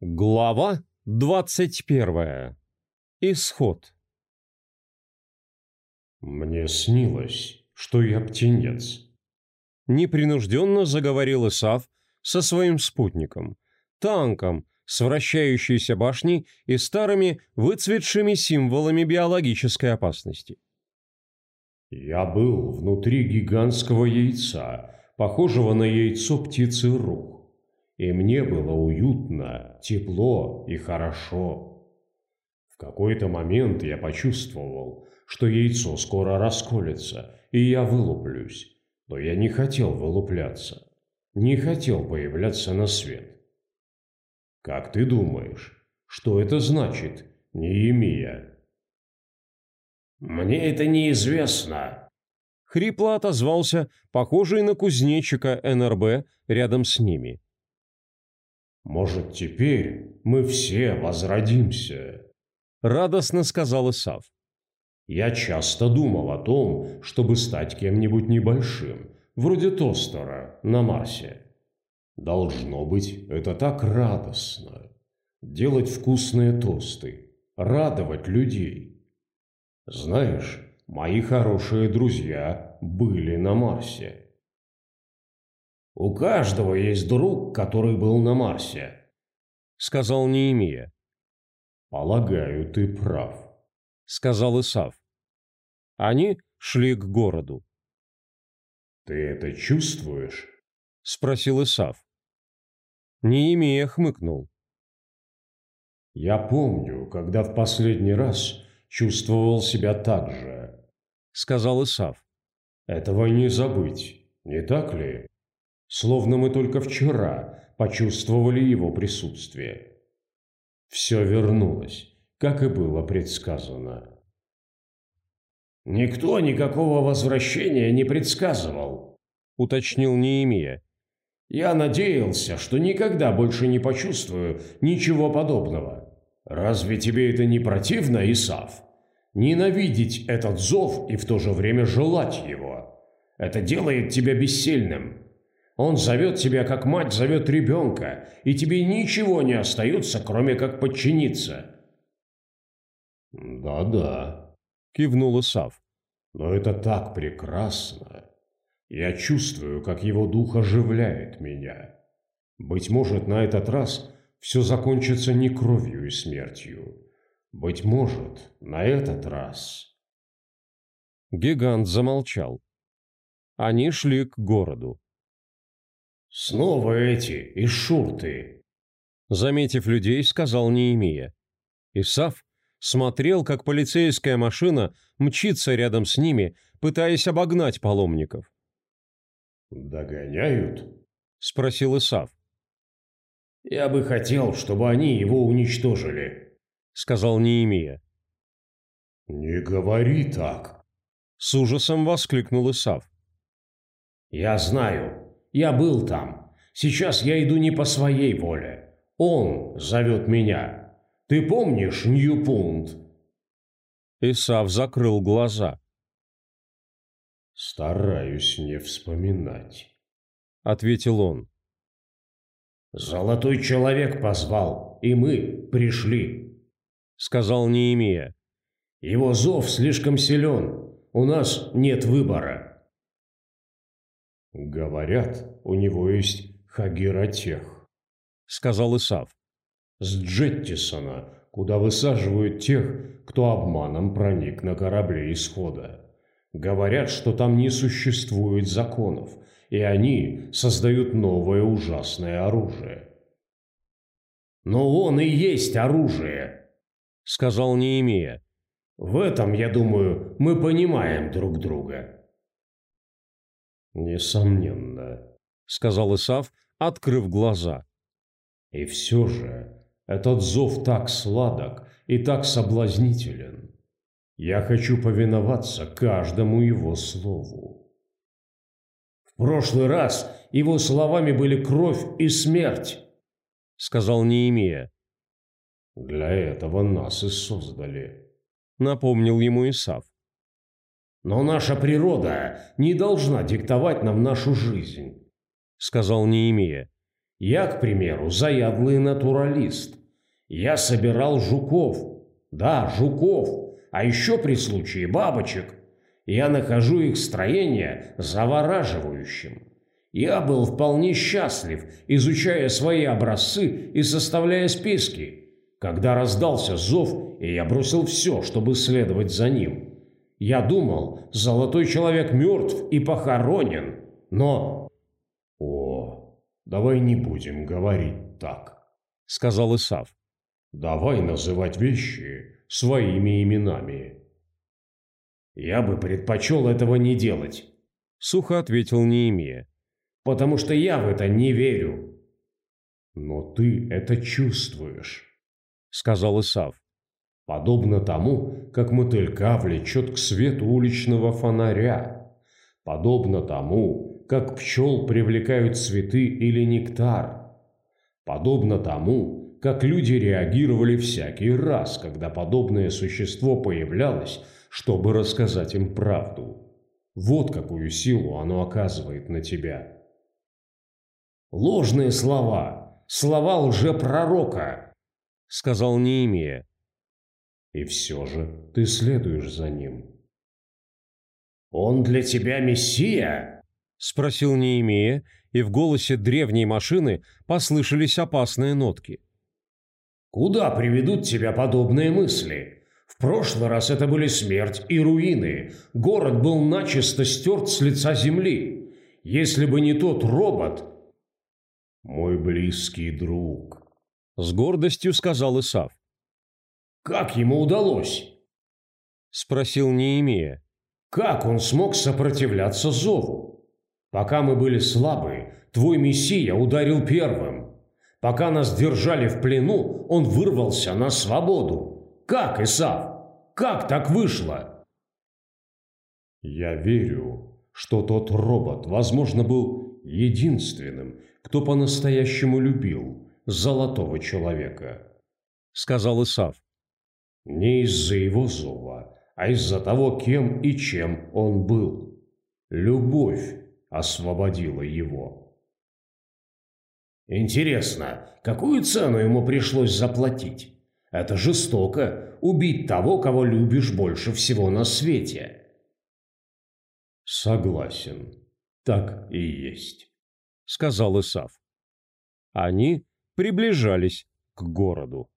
Глава двадцать первая. Исход. «Мне снилось, что я птенец», — непринужденно заговорил Исав со своим спутником, танком с вращающейся башней и старыми выцветшими символами биологической опасности. «Я был внутри гигантского яйца, похожего на яйцо птицы рух и мне было уютно, тепло и хорошо. В какой-то момент я почувствовал, что яйцо скоро расколется, и я вылуплюсь. Но я не хотел вылупляться, не хотел появляться на свет. Как ты думаешь, что это значит, Неемия? «Мне это неизвестно», — хрипло отозвался похожий на кузнечика НРБ рядом с ними. «Может, теперь мы все возродимся?» Радостно сказал Исав. «Я часто думал о том, чтобы стать кем-нибудь небольшим, вроде тостера на Марсе. Должно быть, это так радостно. Делать вкусные тосты, радовать людей. Знаешь, мои хорошие друзья были на Марсе. «У каждого есть друг, который был на Марсе», — сказал Неемия. «Полагаю, ты прав», — сказал Исав. Они шли к городу. «Ты это чувствуешь?» — спросил Исав. Неемия хмыкнул. «Я помню, когда в последний раз чувствовал себя так же», — сказал Исав. «Этого не забыть, не так ли?» Словно мы только вчера почувствовали его присутствие. Все вернулось, как и было предсказано. «Никто никакого возвращения не предсказывал», — уточнил Неемия. «Я надеялся, что никогда больше не почувствую ничего подобного. Разве тебе это не противно, Исав? Ненавидеть этот зов и в то же время желать его. Это делает тебя бессильным». Он зовет тебя, как мать зовет ребенка, и тебе ничего не остается, кроме как подчиниться». «Да-да», — кивнул Исав. «Но это так прекрасно. Я чувствую, как его дух оживляет меня. Быть может, на этот раз все закончится не кровью и смертью. Быть может, на этот раз...» Гигант замолчал. Они шли к городу. «Снова эти, из шурты!» Заметив людей, сказал Неемия. Исав смотрел, как полицейская машина мчится рядом с ними, пытаясь обогнать паломников. «Догоняют?» – спросил Исав. «Я бы хотел, чтобы они его уничтожили», – сказал Неемия. «Не говори так!» – с ужасом воскликнул Исав. «Я знаю, я был там. Сейчас я иду не по своей воле. Он зовет меня. Ты помнишь Ньюпунт?» Исав закрыл глаза. «Стараюсь не вспоминать», — ответил он. «Золотой человек позвал, и мы пришли», — сказал Неемия. «Его зов слишком силен. У нас нет выбора». «Говорят, у него есть Хагиротех», — сказал Исав. «С Джеттисона, куда высаживают тех, кто обманом проник на корабле Исхода. Говорят, что там не существует законов, и они создают новое ужасное оружие». «Но он и есть оружие», — сказал Неемия. «В этом, я думаю, мы понимаем друг друга». «Несомненно», — сказал Исав, открыв глаза. «И все же этот зов так сладок и так соблазнителен. Я хочу повиноваться каждому его слову». «В прошлый раз его словами были кровь и смерть», — сказал Неемия. «Для этого нас и создали», — напомнил ему Исав. «Но наша природа не должна диктовать нам нашу жизнь», — сказал Неемия. Я, к примеру, заядлый натуралист. Я собирал жуков. Да, жуков. А еще при случае бабочек. Я нахожу их строение завораживающим. Я был вполне счастлив, изучая свои образцы и составляя списки, когда раздался зов, и я бросил все, чтобы следовать за ним. Я думал, золотой человек мертв и похоронен, но... О, давай не будем говорить так, сказал Исав. Давай называть вещи своими именами. Я бы предпочел этого не делать, сухо ответил Неемия. Потому что я в это не верю. Но ты это чувствуешь, сказал Исав. Подобно тому, как мотылька влечет к свету уличного фонаря. Подобно тому, как пчел привлекают цветы или нектар. Подобно тому, как люди реагировали всякий раз, когда подобное существо появлялось, чтобы рассказать им правду. Вот какую силу оно оказывает на тебя. Ложные слова, слова лжепророка, сказал Неемия. И все же ты следуешь за ним. «Он для тебя мессия?» – спросил Неемия, и в голосе древней машины послышались опасные нотки. «Куда приведут тебя подобные мысли? В прошлый раз это были смерть и руины. Город был начисто стерт с лица земли. Если бы не тот робот...» «Мой близкий друг», — с гордостью сказал Исав. «Как ему удалось?» — спросил Неемия. «Как он смог сопротивляться зову? Пока мы были слабы, твой мессия ударил первым. Пока нас держали в плену, он вырвался на свободу. Как, Исав? Как так вышло?» «Я верю, что тот робот, возможно, был единственным, кто по-настоящему любил золотого человека», — сказал Исав. «Не из-за его зова, а из-за того, кем и чем он был. Любовь освободила его». «Интересно, какую цену ему пришлось заплатить? Это жестоко — убить того, кого любишь больше всего на свете». «Согласен, так и есть». — сказал Исав. Они приближались к городу.